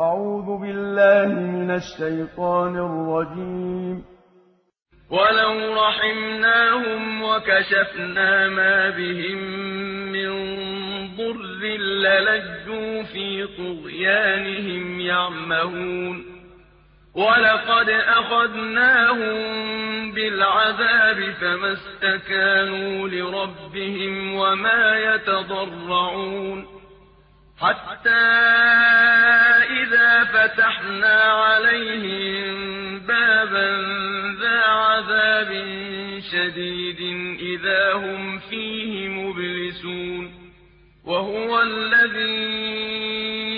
أعوذ بالله من الشيطان الرجيم. ولو رحمناهم وكشفنا ما بهم من ضر للجوا في طغيانهم يعمهون. ولقد أخذناهم بالعذاب فما استكانوا لربهم وما يتضرعون. حتى فتحنا عليهم بابا ذا عذاب شديد إذا هم فيه مبلسون وهو الذي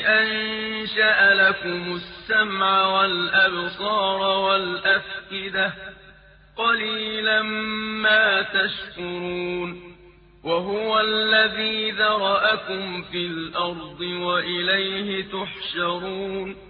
أنشأ لكم السمع والأبصار والأفئدة قليلا ما تشكرون وهو الذي ذرأكم في الأرض وإليه تحشرون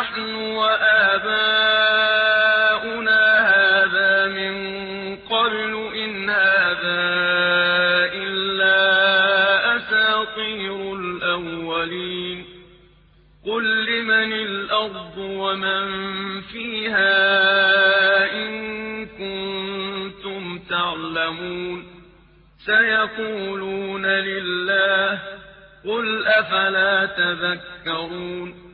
نحن وآباؤنا هذا من قبل إن هذا إلا أساطير الأولين. قل لمن الأرض ومن فيها إن كنتم تعلمون. سيقولون لله قل أفلا تذكرون.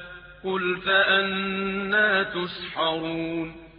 قل فأنا تسحرون